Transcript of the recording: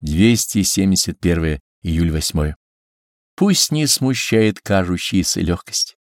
271 июль 8. Пусть не смущает кажущаяся легкость.